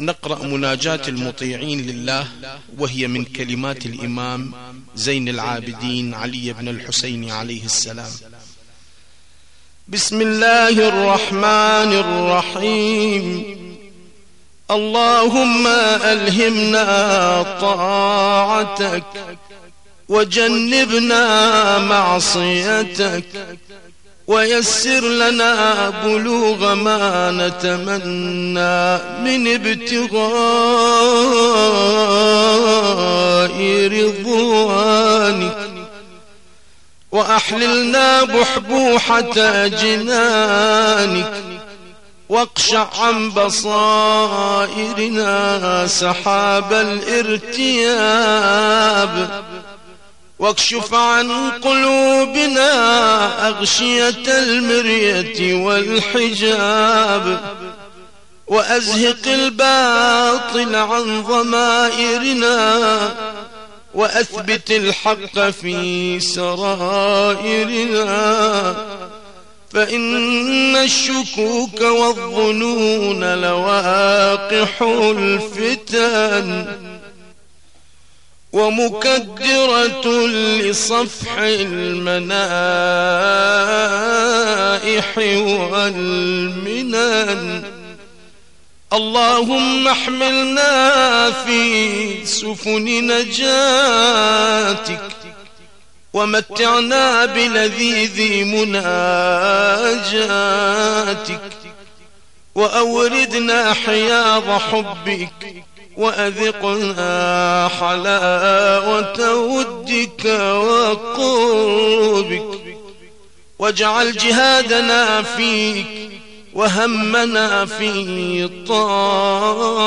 نقرأ مناجاة المطيعين لله وهي من كلمات الإمام زين العابدين علي بن الحسين عليه السلام. بسم الله الرحمن الرحيم. اللهم ألهمنا طاعتك وجنبنا معصيتك ويسر لنا بلوغ ما نتمنى من ابتغاء رضوانك وأحللنا بحبوحة جنانك واقشع عن بصائرنا سحاب الارتياب. واكشف عن قلوبنا أغشية المرية والحجاب وأزهق الباطل عن ضمائرنا وأثبت الحق في سرائرنا. فإن الشكوك والظنون لواقح الفتن. ومكدرة لصفح المنائح والمنن. اللهم احملنا في سفن نجاتك ومتعنا بلذيذ مناجاتك وأوردنا حياض حبك وأذقنا حلاوة ودك وقربك. واجعل جهادنا فيك وهمنا في طاعتك.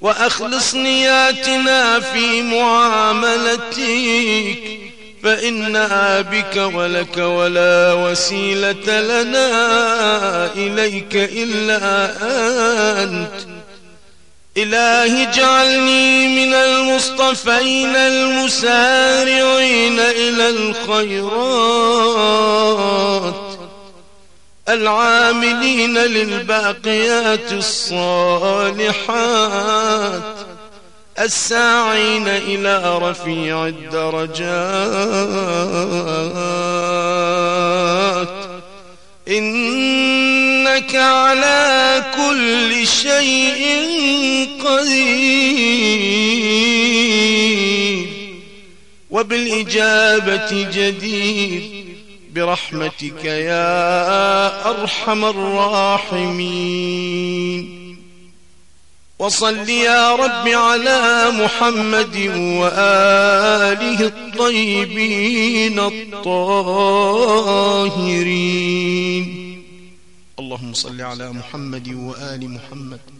وأخلص نياتنا في معاملتك. فإنها بك ولك ولا وسيلة لنا إليك إلا أنت. إلهي اجعلني من المصطفين المسارعين إلى الخيرات العاملين للباقيات الصالحات الساعين إلى رفيع الدرجات. إنك على كل شيء قدير. وبالإجابة جدير. برحمتك يا أرحم الراحمين. وصل يا رب على محمد وآله الطيبين الطاهرين. اللهم صل على محمد وآل محمد.